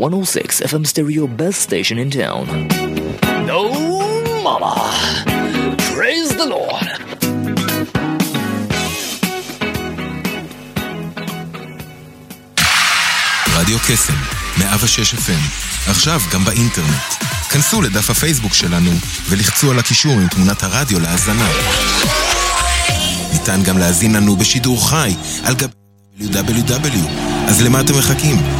106 FM stereo best station in town. No mama! Praise the Lord! רדיו קסם, 106 FM, עכשיו גם באינטרנט. כנסו לדף הפייסבוק שלנו ולחצו על הקישור עם תמונת הרדיו להאזנה. ניתן גם להאזין לנו בשידור חי על גבי www. אז למה אתם מחכים?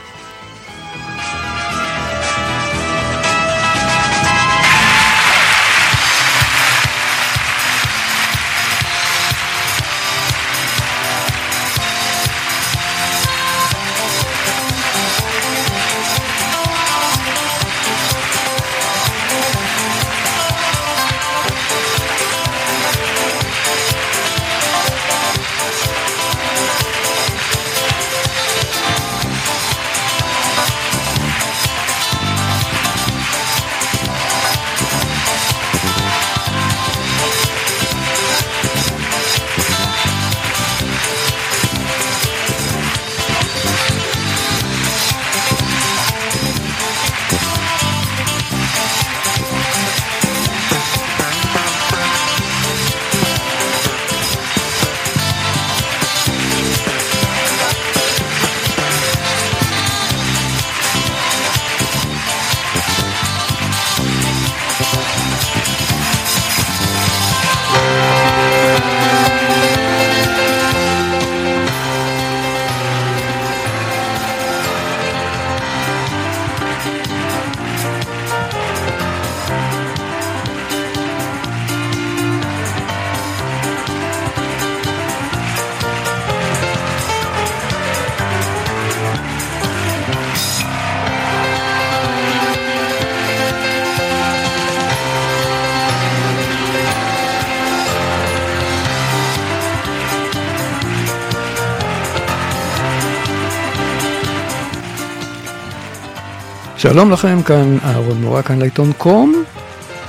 שלום לכם, כאן אהרון מורה, כאן לעיתון קום.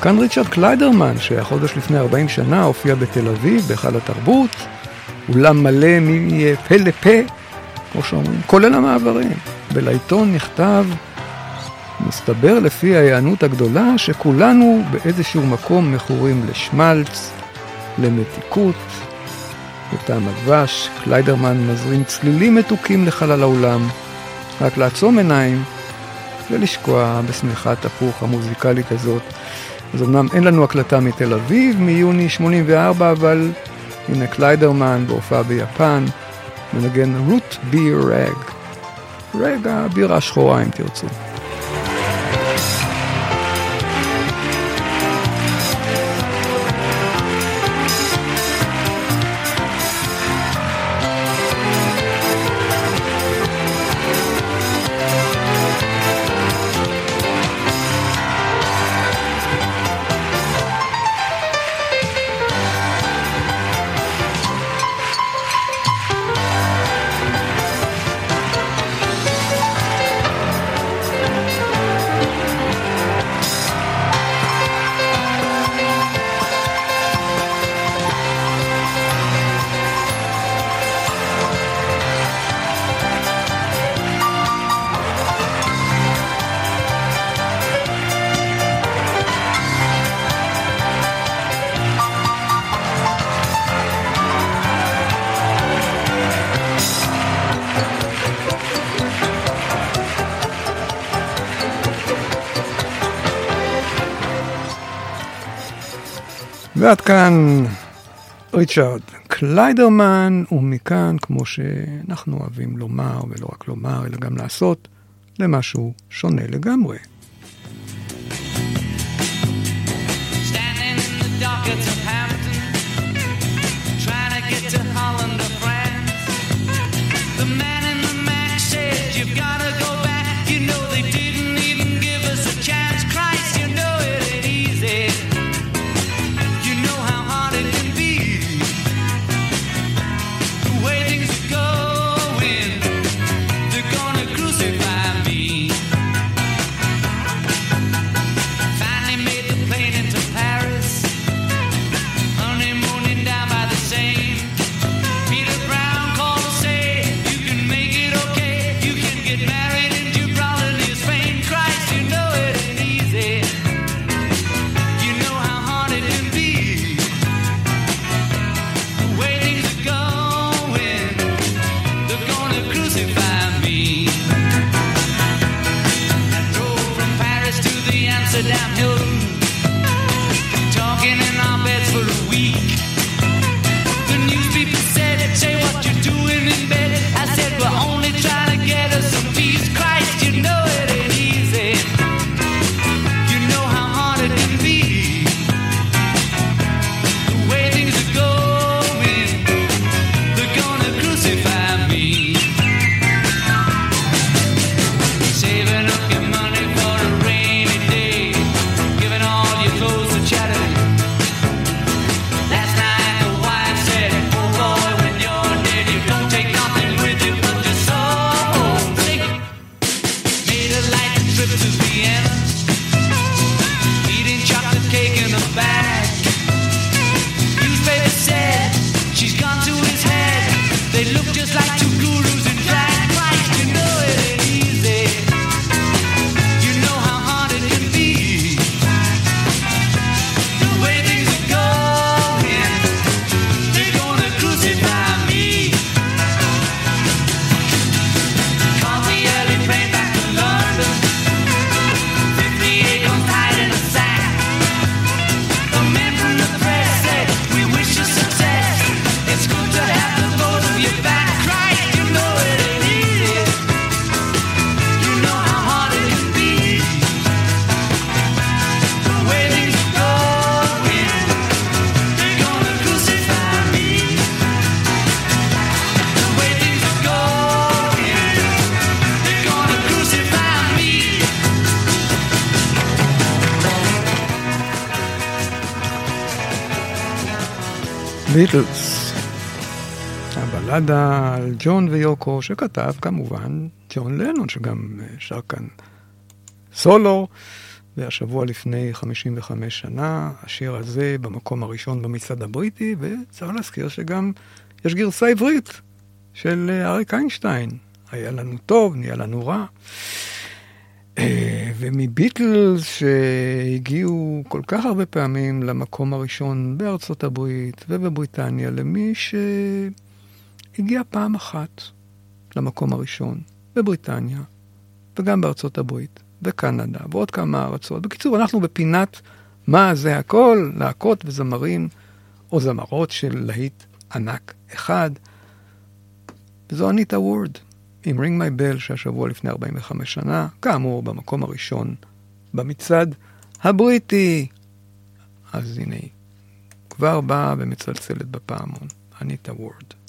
כאן ריצ'רד קליידרמן, שהחודש לפני 40 שנה הופיע בתל אביב, בהיכל התרבות, אולם מלא מפה לפה, כמו שאומרים, כולל המעברים. ולעיתון נכתב, מסתבר לפי ההיענות הגדולה, שכולנו באיזשהו מקום מכורים לשמלץ, למתיקות. בטעם הדבש, קליידרמן מזרים צלילים מתוקים לחלל האולם, רק לעצום עיניים ולשקוע בשמיכת תפוח המוזיקלית הזאת. אז אמנם אין לנו הקלטה מתל אביב מיוני 84, אבל הנה קליידרמן בהופעה ביפן, מנגן רוט ביר רג. רג הבירה השחורה אם תרצו. ועד כאן ריצ'רד קליידרמן, ומכאן, כמו שאנחנו אוהבים לומר, ולא רק לומר, אלא גם לעשות, למשהו שונה לגמרי. ביטלס. הבלדה על ג'ון ויוקו, שכתב כמובן ג'ון לנון, שגם אה, שר כאן סולו, והשבוע לפני 55 שנה, השיר הזה במקום הראשון במצעד הבריטי, וצריך להזכיר שגם יש גרסה עברית של אה, אריק איינשטיין. היה לנו טוב, נהיה לנו רע. אה, ומביטלס שהגיעו כל כך הרבה פעמים למקום הראשון בארצות הברית ובבריטניה, למי שהגיע פעם אחת למקום הראשון בבריטניה וגם בארצות הברית וקנדה ועוד כמה ארצות. בקיצור, אנחנו בפינת מה זה הכל, להקות וזמרים או זמרות של להיט ענק אחד, וזו אניטה וורד. עם רינג מי בל, שהשבוע לפני 45 שנה, כאמור, במקום הראשון במצעד הבריטי. אז הנה היא, כבר באה ומצלצלת בפעמון, אני את הוורד.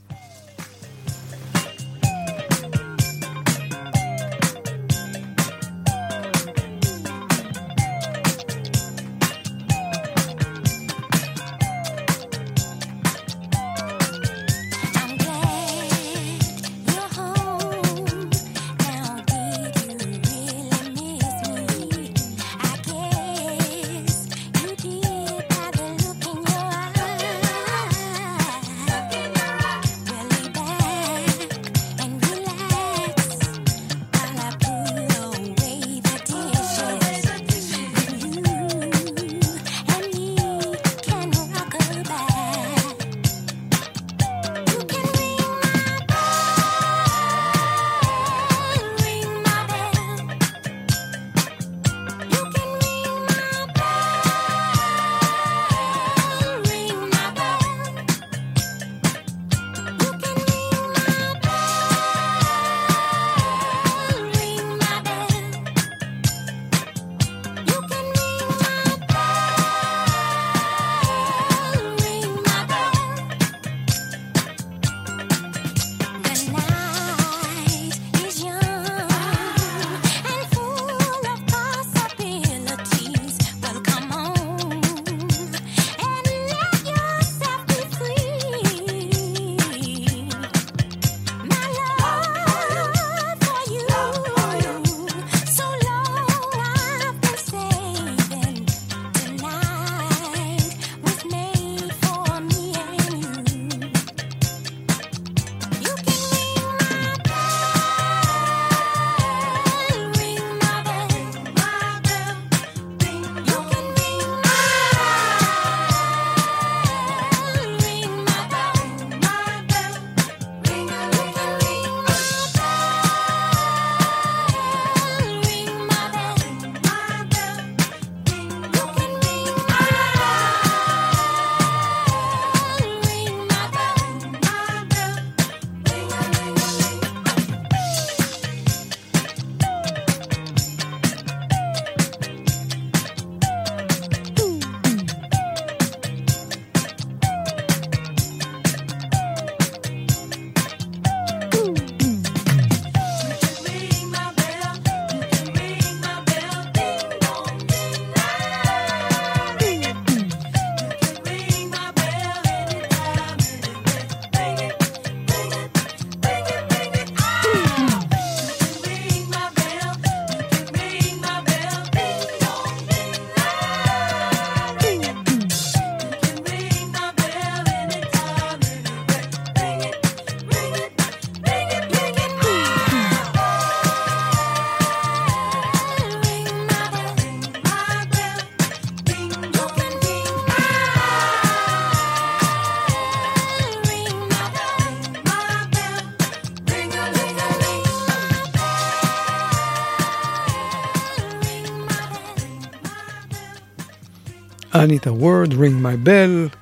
אניטה וורד, ring my bell.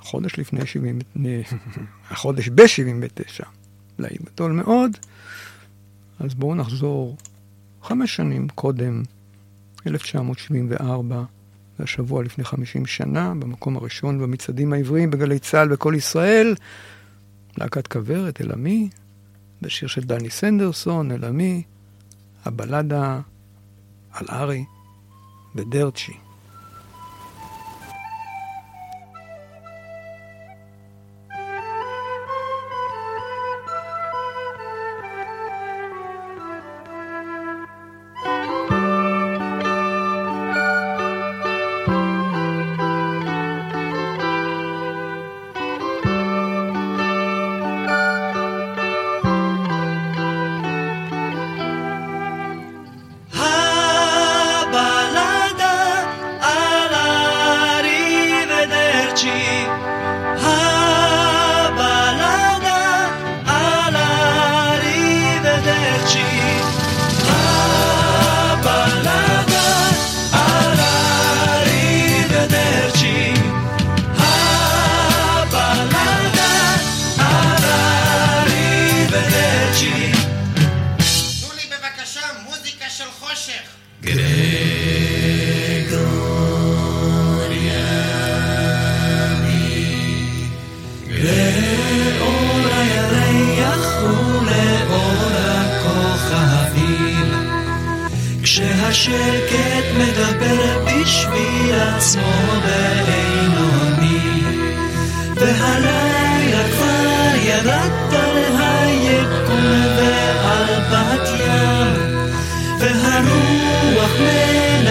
חודש לפני 70, החודש ב-79, להיט גדול מאוד. אז בואו נחזור חמש שנים קודם, 1974, והשבוע לפני 50 שנה, במקום הראשון במצעדים העבריים בגלי צה"ל בכל ישראל, להקת כוורת, אל עמי, בשיר של דני סנדרסון, אל עמי, הבלדה על ארי ודרצ'י.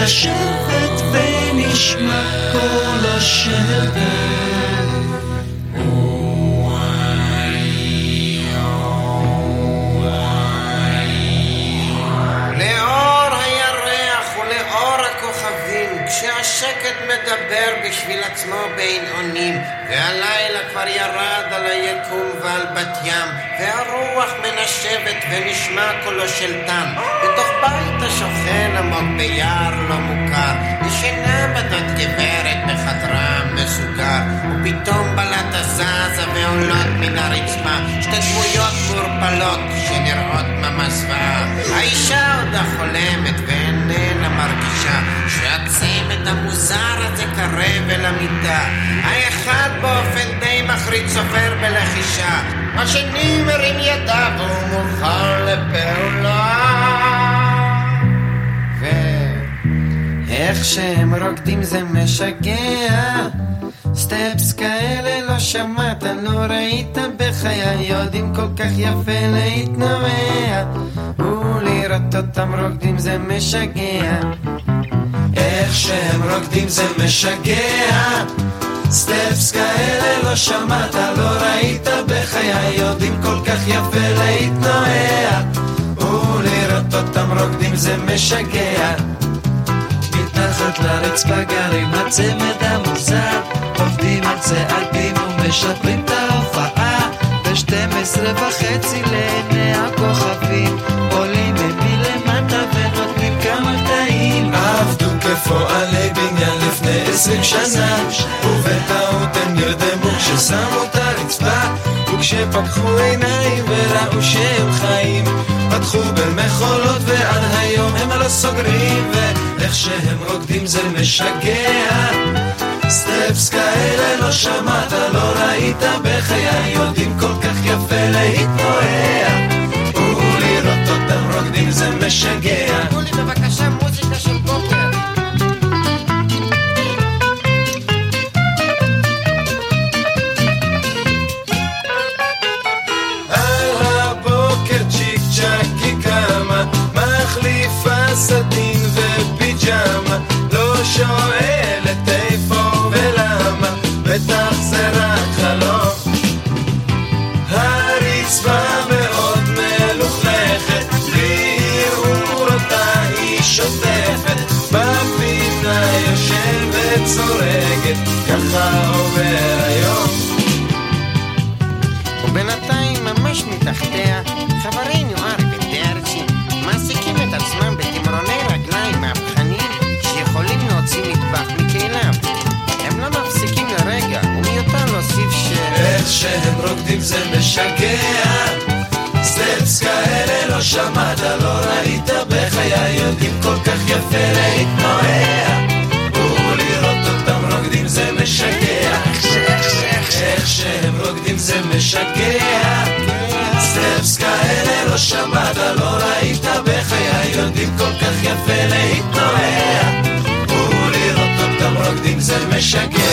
מנשבת ונשמע ולאור הכוכבים, כשהשקט מדבר בשביל עצמו בין אונים, והלילה כבר ירד על היקום ועל בת ים, והרוח מנשבת ונשמע קולו של טם, בתוך בית השוכן עמוק ביער לא מוכר, ישנה בדות גברת בחדרה מסוגר, ופתאום בלטה זזה ועולות מן הרצפה, שתי דמויות מעורפלות שנראות ממש זוועה. האישה עודה חולמת ואיננה מרגישה שהצמד המוזר הזה קרב אל המיטה. האחד באופן די מחריד סופר בלחישה, השני מרים ידיו והוא מוכן לפעולה. ואיך שהם רוקדים זה משגע. סטפס כאלה לא שמעת, לא ראית בחיי. יודעים כל כך יפה להתנועע ולראות אותם רוקדים זה משגע. איך שהם רוקדים זה משגע. סטפס כאלה לא שמעת, לא ראית בחיי. יודעים כל כך יפה להתנועע ולראות אותם רוקדים זה משגע מתחת לרצפה גרים הצמד המוזר. עובדים על צעדים ומשפרים את ההופעה. ב-12 וחצי לעיני הכוכבים. עולים הם מלמטה ונותנים כמה קטעים עבדו כפועלי בניין לפני עשרים שנה. ובטעות הם נרדמו כששמו את הרצפה. וכשפקחו עיניים וראו שהם חיים פתחו במחולות ועד היום הם לא סוגרים ואיך שהם רוקדים זה משגע. סטפס כאלה לא שמעת, לא ראית בחיי יודעים כל כך יפה להתנועע. ולראות אותם רוקדים זה משגע לא שהם רוקדים זה משגע. סטפס כאלה לא שמעת, לא ראית בחיי יודעים כל כך יפה להתנועע ולראות אותם רוקדים זה משגע. איך שהם רוקדים זה משגע. סטפס כאלה לא שמעת, לא ראית בחיי יודעים כל כך יפה להתנועע ולראות אותם רוקדים זה משגע.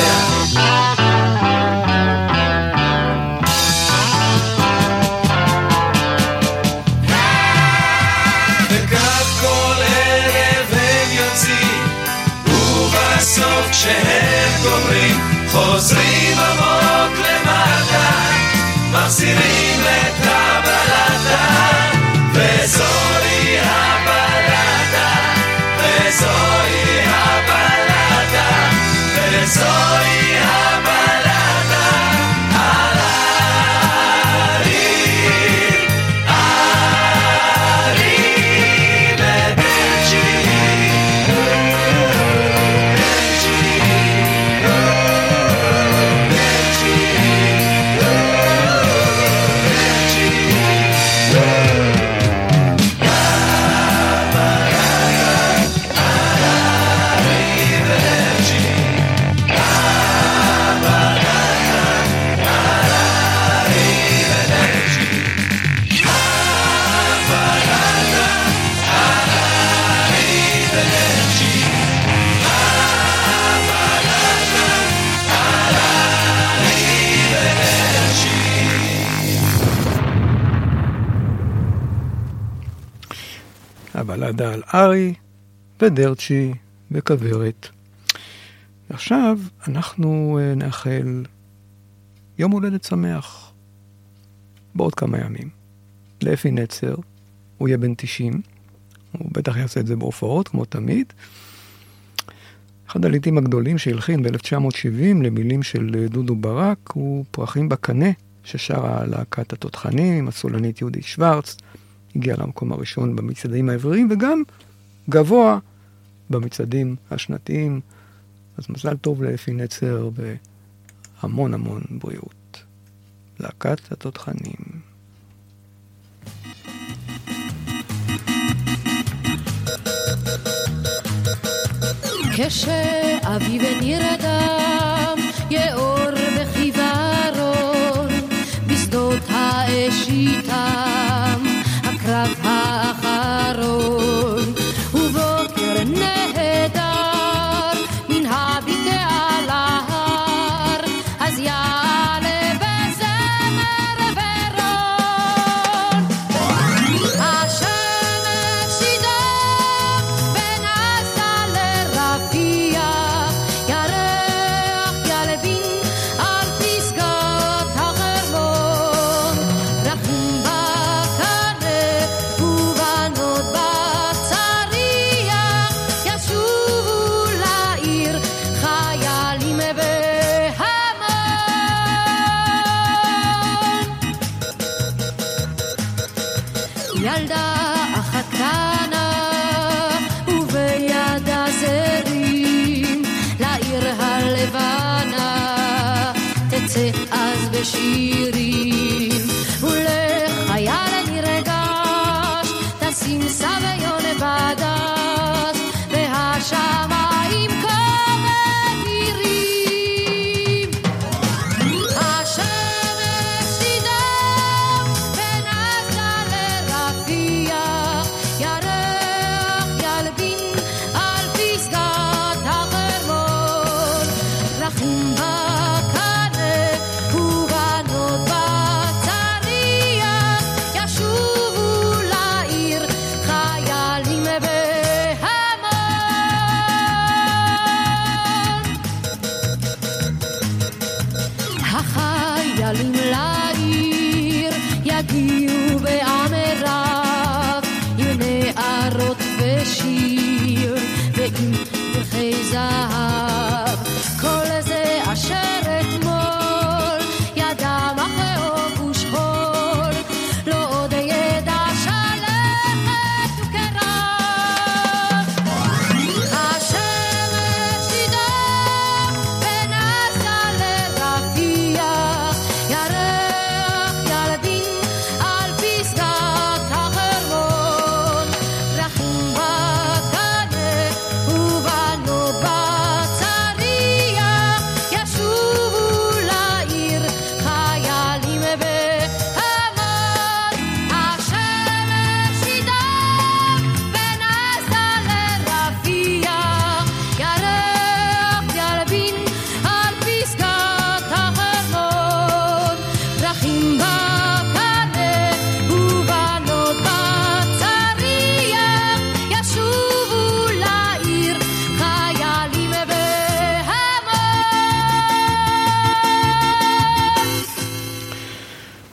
ארי ודרצ'י בכוורת. עכשיו אנחנו אה, נאחל יום הולדת שמח בעוד כמה ימים. לאפי נצר, הוא יהיה בן 90, הוא בטח יעשה את זה בהופעות, כמו תמיד. אחד הלעיתים הגדולים שהלחין ב-1970 למילים של אה, דודו ברק הוא פרחים בקנה, ששרה להקת התותחנים הסולנית יהודית שוורץ, הגיע למקום הראשון במצעדים העבריים וגם גבוה במצעדים השנתיים. אז מזל טוב לאפי נצר והמון המון בריאות. להקת התותחנים. כשאביב נרדם, יאור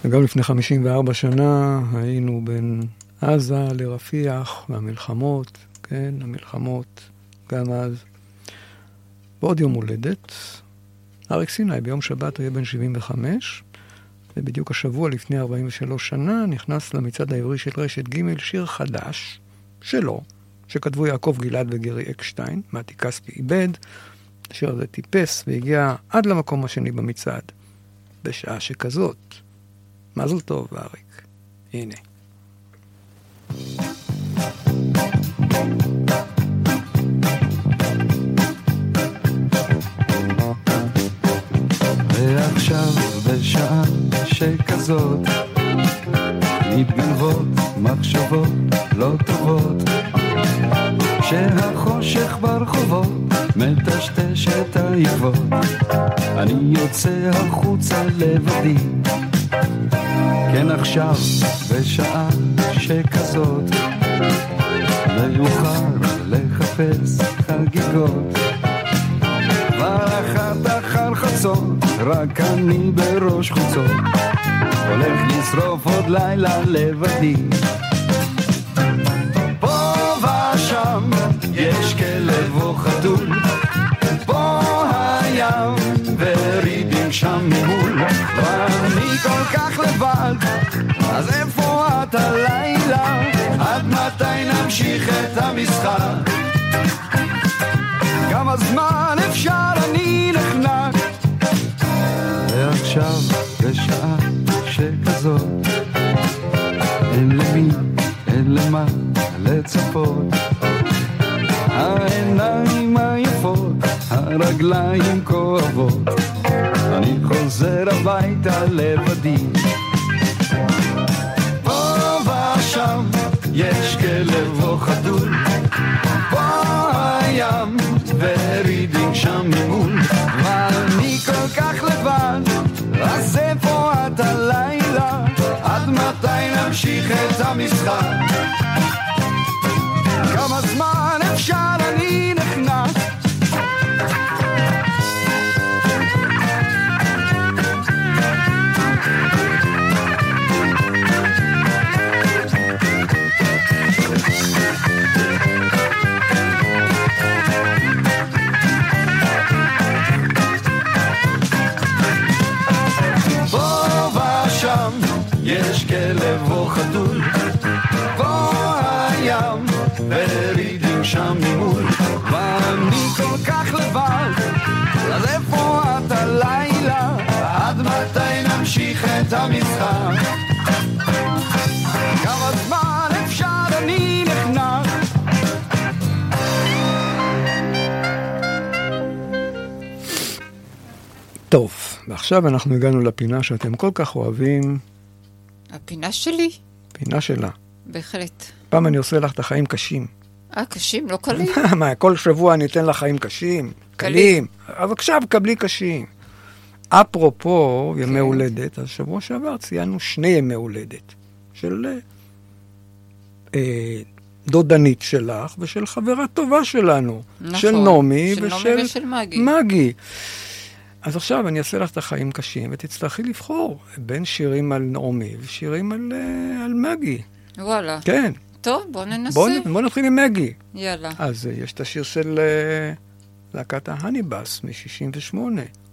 וגם לפני 54 שנה היינו בין עזה לרפיח, והמלחמות, כן, המלחמות, גם אז. ועוד יום הולדת, אריק סיני ביום שבת יהיה בן 75, ובדיוק השבוע לפני 43 שנה נכנס למצעד העברי של רשת ג' שיר חדש שלו, שכתבו יעקב גלעד וגרי אקשטיין, מתי כספי איבד. השיר הזה טיפס והגיע עד למקום השני במצעד, בשעה שכזאת. מזל טוב, אריק. הנה. ועכשיו בשעה שכזאת מתגנבות מחשבות לא טובות כשהחושך ברחובות מטשטש את העקבות. אני יוצא החוצה לבדי. כן עכשיו בשעה שכזאת מאוחר לחפש חגיגות. כבר אחת אחר חצות, רק אני בראש חוצות, הולך לשרוף עוד לילה לבדי. פה ושם יש כלב שם ממול, ואני כל כך לבד, אז איפה את הלילה? עד מתי נמשיך את המשחק? כמה זמן אפשר אני נחנק ועכשיו בשעה שכזאת אין למי, אין למה לצפות העיניים עייפות, הרגליים כואבות הביתה לבדי פה ושם יש כלב או חתול פה הים ורידים שם ממול ואני כל כך לבד אז איפה את הלילה? עד מתי נמשיך את המשחק? כלב או חתול, פה הים ורידים שם ממול, ואני כל כך לבד, אז איפה את הלילה? עד מתי נמשיך את המשחק? כמה זמן אפשר אני נחנק? טוב, ועכשיו אנחנו הגענו לפינה שאתם כל כך אוהבים, הפינה שלי? פינה שלה. בהחלט. פעם אני עושה לך את החיים קשים. אה, קשים, לא קלים. מה, כל שבוע אני אתן לך חיים קשים? קלים. אבל עכשיו קבלי קשים. אפרופו כן. ימי הולדת, אז שבוע שעבר ציינו שני ימי הולדת של אה, אה, דודנית שלך ושל חברה טובה שלנו, נכון, של נעמי ושל ושל מגי. מגי. אז עכשיו אני אעשה לך את החיים קשים, ותצטרכי לבחור בין שירים על נעמי ושירים על, אה, על מגי. וואלה. כן. טוב, בוא ננסה. בואו בוא נתחיל עם מגי. יאללה. אז אה, יש את השיר של אה, להקת ההניבאס מ-68,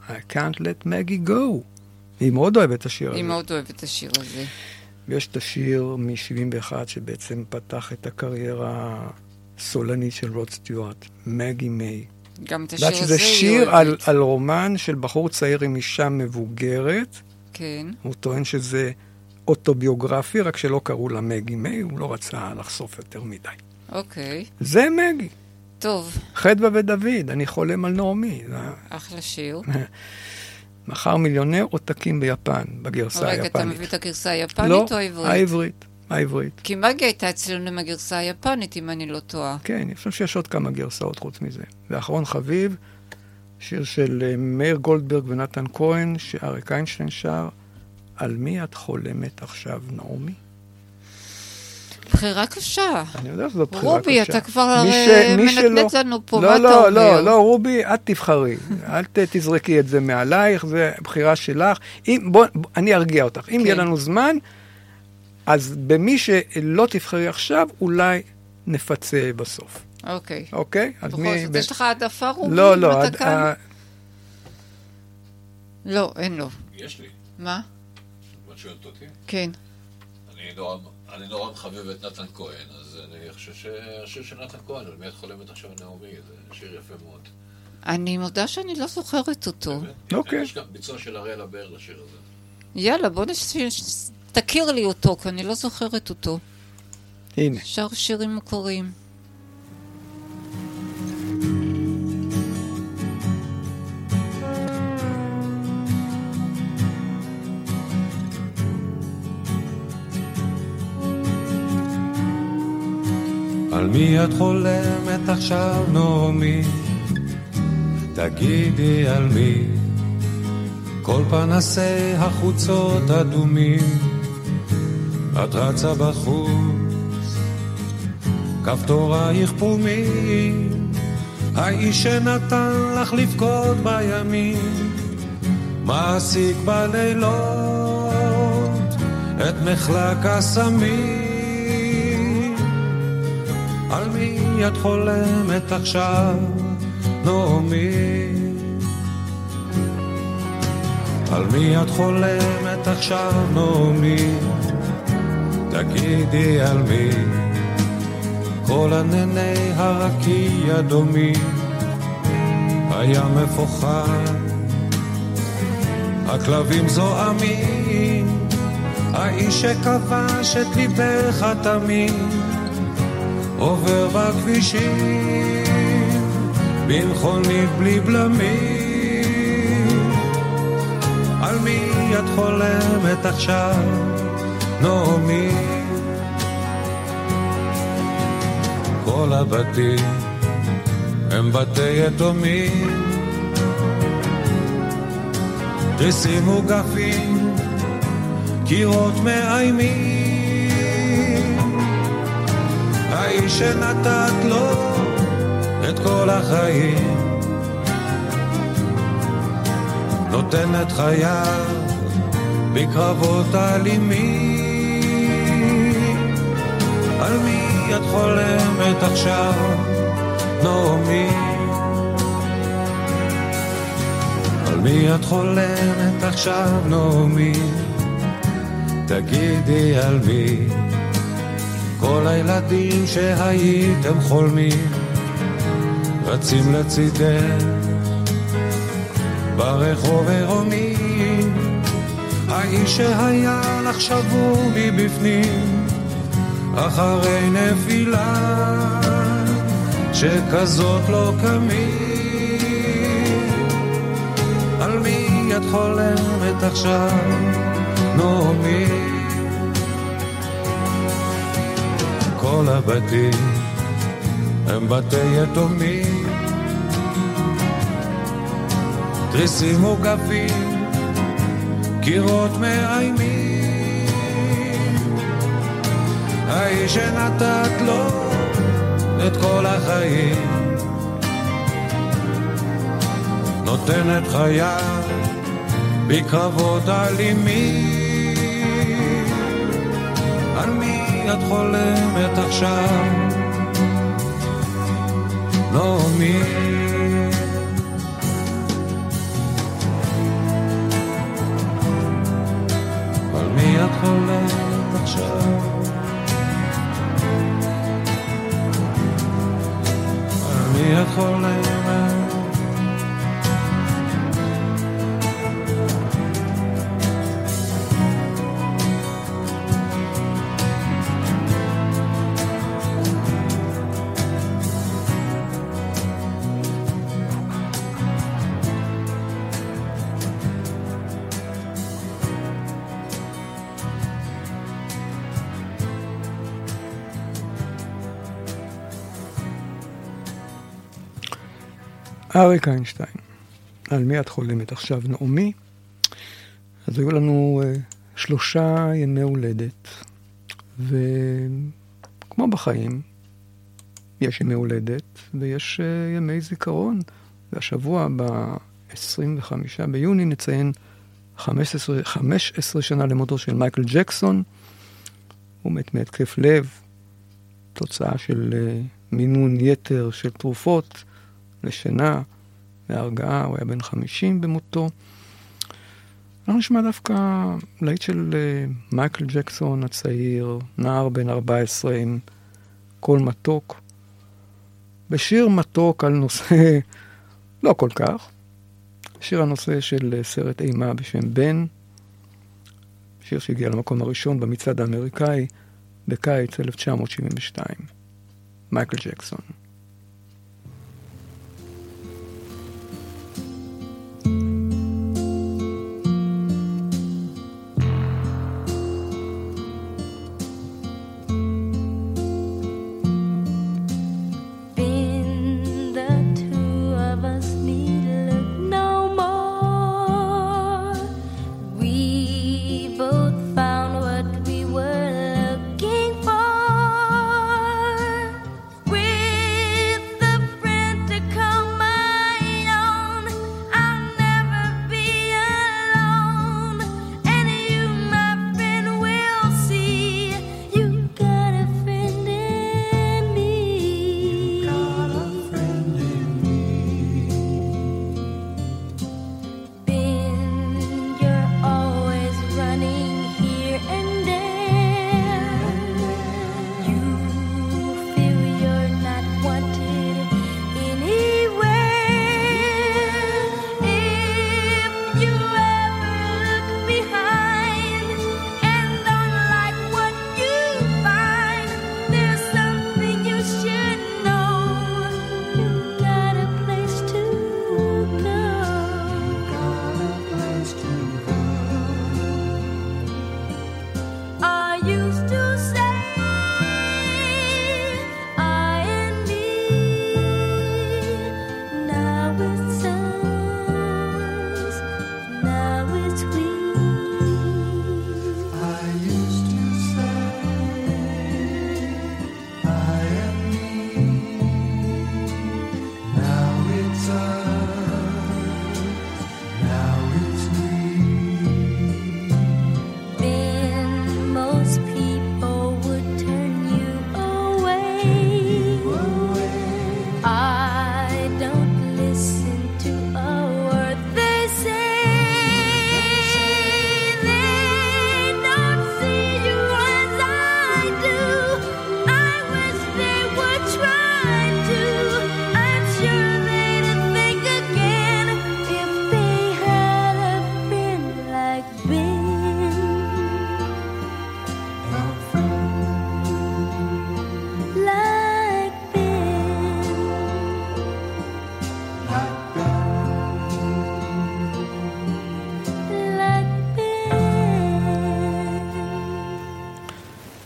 I can't let Maggie go. היא מאוד אוהבת את השיר הזה. היא מאוד אוהבת את השיר הזה. ויש את השיר מ-71 שבעצם פתח את הקריירה הסולנית של רוד סטיוארט, מגי מיי. גם את השיר הזה שזה שיר. על, על רומן של בחור צעיר עם אישה מבוגרת. כן. הוא טוען שזה אוטוביוגרפי, רק שלא קראו לה מגי מיי, הוא לא רצה לחשוף יותר מדי. אוקיי. זה מגי. טוב, חדווה ודוד, אני חולם על נעמי. אחלה שיר. מכר מיליוני עותקים ביפן, בגרסה רגע, היפנית. אתה מביא את הגרסה היפנית לא, או העברית? העברית. העברית. כי מגי הייתה אצלנו עם הגרסה היפנית, אם אני לא טועה. כן, אני חושב שיש עוד כמה גרסאות חוץ מזה. ואחרון חביב, שיר של אה, מאיר גולדברג ונתן כהן, שאריק איינשטיין שר, על מי את חולמת עכשיו, נעמי? בחירה קשה. אני יודע שזו בחירה קשה. רובי, אתה כבר הרי ש- מנדנד שלא- לנו פה, לא, מה אתה לא, אומר? לא, לא, רובי, את תבחרי. אל ת- תזרקי את זה מעלייך, זה בחירה שלך. אם, בוא, אני ארגיע אותך. אם כן. יהיה לנו זמן, אז במי שלא תבחרי עכשיו, אולי נפצה בסוף. אוקיי. אוקיי? אז בכל מי... זאת, יש לך העדפה, רובי? לא, לא, עד- כאן? ה- לא, אין לו. יש לי. מה? את שואלת אותי? כן. אני נורא, אני נורא מחבב את נתן כהן, אז אני חושב שהשיר של נתן כהן, על מי את חולמת עכשיו נעמי, זה שיר יפה מאוד. אני מודה שאני לא זוכרת אותו. אוקיי. יש גם ביצוע של אריאל הבר לשיר הזה. יאללה, בוא נש... תכיר לי אותו, כי אני לא זוכרת אותו. הנה. שר שירים מוכרים. על מי את חולמת עכשיו, נעמי? תגידי על מי? כל פנסי החוצות אדומים, את רצה בחוץ, כפתורייך פומים, האיש שנתן לך לבכות בימים, מעסיק בלילות את מחלק הסמים. על מי את חולמת עכשיו, נעמי? על מי את חולמת עכשיו, נעמי? תגידי על מי? כל ענני הרקיע דומים, הים מפוחד, הכלבים זועמים, האיש שכבש את ליבך תמיד. עובר בכבישים, במכונית בלי בלמים. על מי את חולמת עכשיו, נעמי? כל הבתים הם בתי יתומים, תריסים מוגפים, קירות מאיימים. האיש שנתת לו את כל החיים, נותן את חייו בקרבות אלימים. את חולמת עכשיו, נעמי? על מי את חולמת עכשיו, נעמי? תגידי על מי? כל הילדים שהייתם חולמים, רצים לצידך, ברחוב עירומים, האיש שהיה לך שבור מבפנים, אחרי נפילה, שכזאת לא קמים. על מי את חולמת עכשיו, נעמי? כל הבתים הם בתי יתומים, תריסים מוגפים, קירות מאיימים. האיש שנתת לו את כל החיים, נותן את חייו בקרבות אלימים. על מי את חולמת עכשיו? נעמי. על מי את חולמת על מי אריק איינשטיין, על מי את חולמת עכשיו, נעמי? אז היו לנו uh, שלושה ימי הולדת, כמו בחיים, יש ימי הולדת ויש uh, ימי זיכרון. והשבוע, ב-25 ביוני, נציין 15, 15 שנה למותו של מייקל ג'קסון. הוא מת מהתקף לב, תוצאה של uh, מינון יתר של תרופות לשינה והרגעה, הוא היה בן 50 במותו. אנחנו נשמע דווקא להיט של uh, מייקל ג'קסון הצעיר, נער בן 14 עם קול מתוק. בשיר מתוק על נושא לא כל כך, שיר הנושא של סרט אימה בשם בן, שיר שהגיע למקום הראשון במצעד האמריקאי בקיץ 1972. מייקל ג'קסון.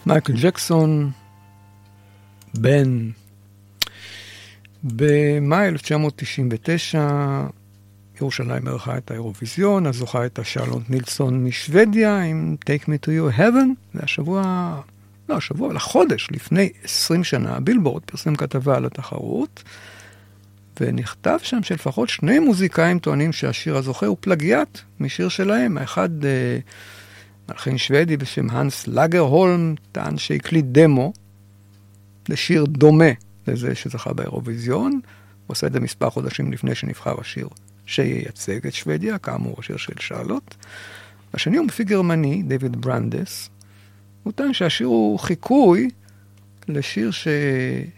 מייקל ג'קסון, בן. במאי 1999 ירושלים ערכה את האירוויזיון, אז זוכה את השרלוט נילסון משוודיה עם Take Me to Your Heaven, והשבוע, לא השבוע, אבל החודש לפני 20 שנה, בילבורד פרסם כתבה על התחרות, ונכתב שם שלפחות שני מוזיקאים טוענים שהשיר הזוכה הוא פלגיאט משיר שלהם, האחד אה, מלחין שוודי בשם הנס לגרהולם, טען שהקליט דמו לשיר דומה לזה שזכה באירוויזיון. הוא עשה את זה מספר חודשים לפני שנבחר השיר שייצג את שוודיה, כאמור השיר של שרלוט. השני הוא מפיק גרמני, דייוויד ברנדס. הוא טען שהשיר הוא חיקוי לשיר ש...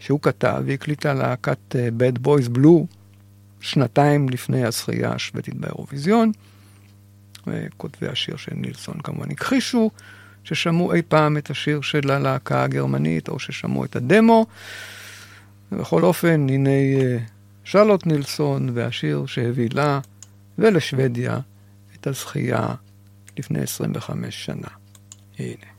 שהוא כתב והקליטה להקת אה, Bad Boys Blue שנתיים לפני הזכייה השוודית באירוויזיון. וכותבי השיר של נילסון כמובן הכחישו ששמעו אי פעם את השיר של הלהקה הגרמנית או ששמעו את הדמו. ובכל אופן, הנה אה, שרלוט נילסון והשיר שהביא לה ולשוודיה את הזכייה לפני 25 שנה. הנה.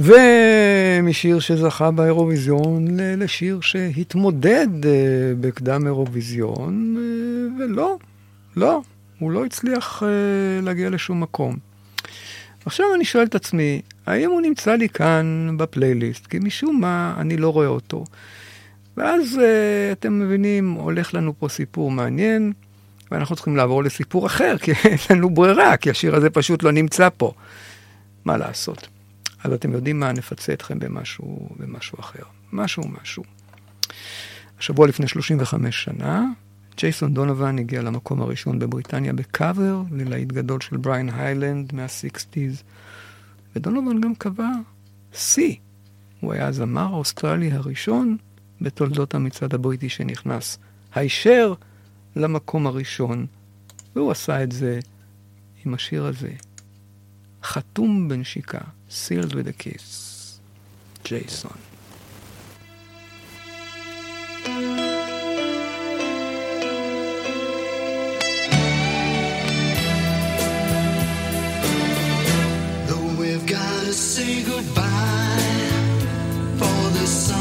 ומשיר שזכה באירוויזיון לשיר שהתמודד אה, בקדם אירוויזיון, אה, ולא, לא, הוא לא הצליח אה, להגיע לשום מקום. עכשיו אני שואל את עצמי, האם הוא נמצא לי כאן בפלייליסט? כי משום מה אני לא רואה אותו. ואז אתם מבינים, הולך לנו פה סיפור מעניין, ואנחנו צריכים לעבור לסיפור אחר, כי אין לנו ברירה, כי השיר הזה פשוט לא נמצא פה. מה לעשות? אז אתם יודעים מה, נפצה אתכם במשהו, במשהו אחר. משהו משהו. השבוע לפני 35 שנה, ג'ייסון דונובן הגיע למקום הראשון בבריטניה בקאבר ללהיט גדול של בריין היילנד מה-60's, ודונובן גם קבע שיא. הוא היה הזמר האוסטרלי הראשון בתולדות המצעד הבריטי שנכנס הישר למקום הראשון, והוא עשה את זה עם השיר הזה, חתום בנשיקה, sealed with a kiss. Jason. Though we've got to say goodbye for the.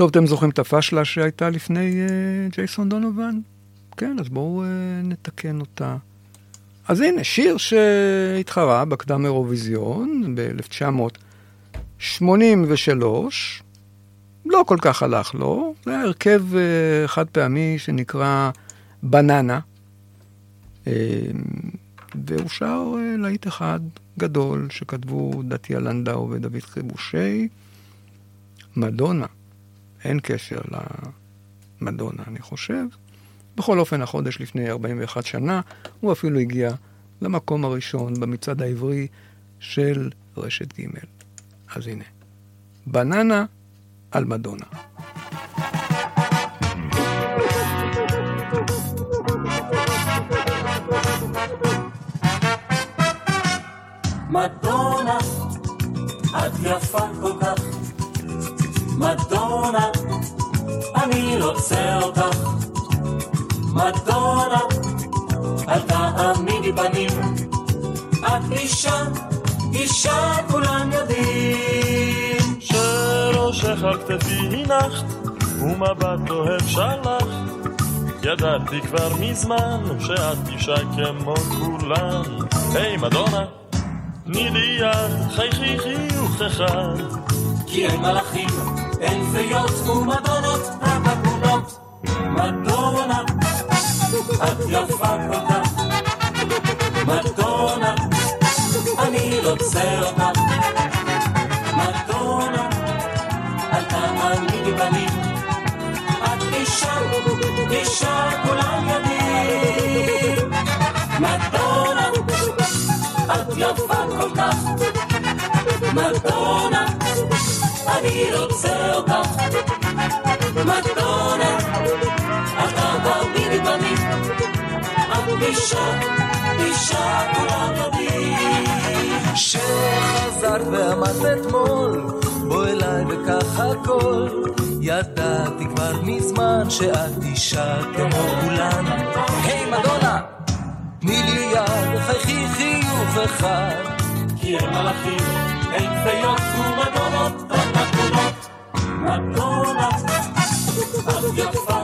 טוב, אתם זוכרים את הפשלה שהייתה לפני אה, ג'ייסון דונובן? כן, אז בואו אה, נתקן אותה. אז הנה, שיר שהתחרה בקדם אירוויזיון ב-1983, לא כל כך הלך לו, זה היה הרכב אה, חד פעמי שנקרא בננה, אה, והוא שר אה, להיט אחד גדול שכתבו דתיה לנדאו ודוד חיבושי, מדונה. אין קשר למדונה, אני חושב. בכל אופן, החודש לפני 41 שנה, הוא אפילו הגיע למקום הראשון במצעד העברי של רשת ג'. אז הנה, בננה על מדונה. מדונה, את יפה כל כך. מדונה, אני רוצה אותך. מדונה, אל תעמידי פנים. את אישה, אישה כולם יודעים. שראשך על כתפי הנחת, ומבט אוהב שלח. ידעתי כבר מזמן שאת אישה כמו כולן. היי מדונה, תני לי יד, חייכי חיוך אחד. כי אין מלאכים אין פיות ומדונות, רק רוצה אותך. מדונה, את תעמידי פנים. את אישה, אישה כולם יודעים. שחזרת ואמרת אתמול, בוא אליי וכך הכל. ידעתי כבר מזמן שאת אישה כמו כולן. היי מדונה, תני לי יד, חייכי חיוך אחד. כי הם מלאכים, אין פיות ומדונות, את יפה כל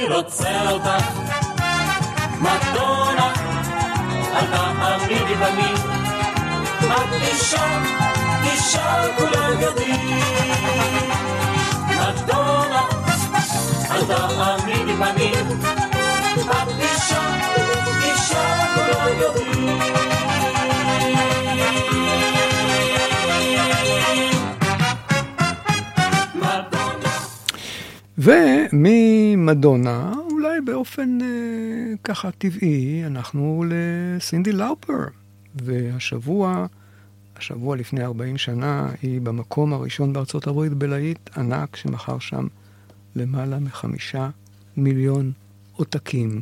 אני רוצה אותך. מדונה, אל תעמידי פנים. את אישה, כולם יודעים. מדונה, אל תעמידי פנים. את אישה, אישה כולם יודעים. וממדונה, אולי באופן אה, ככה טבעי, אנחנו לסינדי לאופר. והשבוע, השבוע לפני 40 שנה, היא במקום הראשון בארצות הברית בלהיט ענק שמכר שם למעלה מחמישה מיליון עותקים,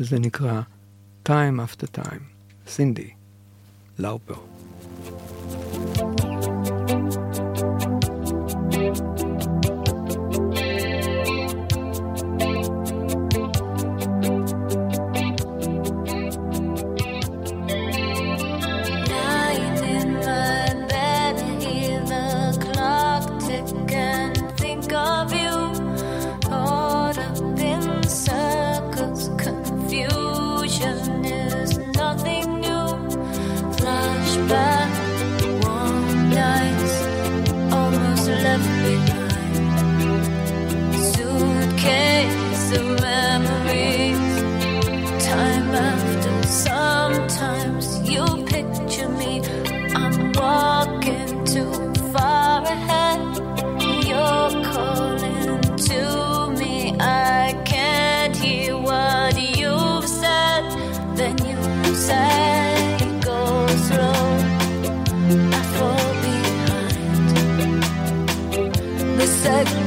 וזה נקרא Time After Time. סינדי לאופר. Night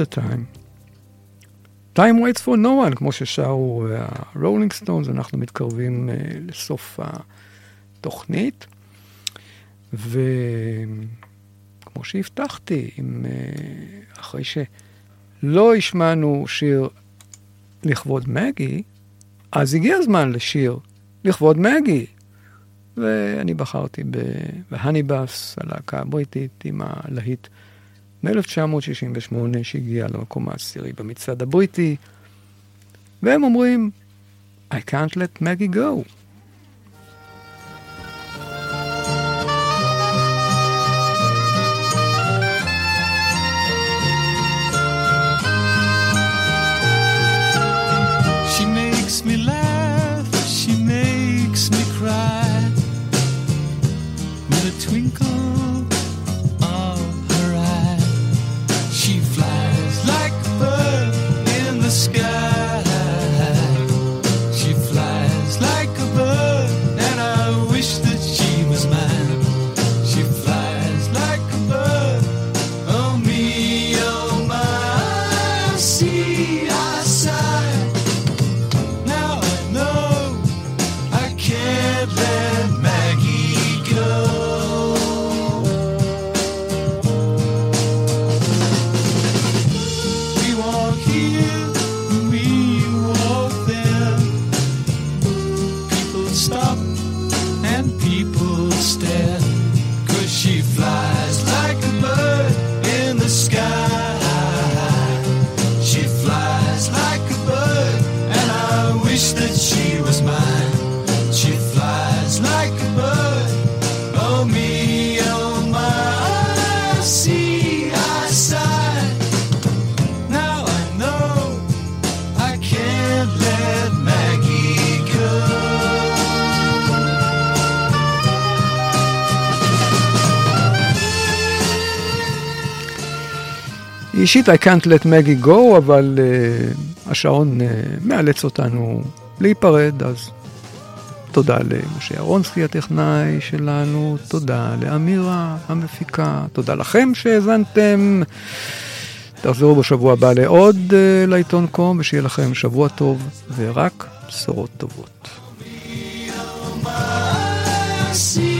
After time. time waits for no one, כמו ששרו הרולינג סטונס, אנחנו מתקרבים uh, לסוף התוכנית. וכמו שהבטחתי, אם, uh, אחרי שלא השמענו שיר לכבוד מגי, אז הגיע הזמן לשיר לכבוד מגי. ואני בחרתי בהניבאס, הלהקה הבריטית, עם הלהיט מ-1968 שהגיע למקום העשירי במצעד הבריטי, והם אומרים, I can't let Maggie go. אישית I can't let Maggie go, אבל uh, השעון uh, מאלץ אותנו להיפרד, אז תודה למשה אהרונסקי הטכנאי שלנו, תודה לאמירה המפיקה, תודה לכם שהאזנתם. תחזרו בשבוע הבא לעוד uh, לעיתון קום, ושיהיה לכם שבוע טוב ורק בשורות טובות. See,